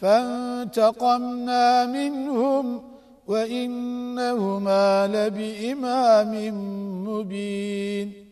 فانتقمنا منهم وإنهما لبإمام مبين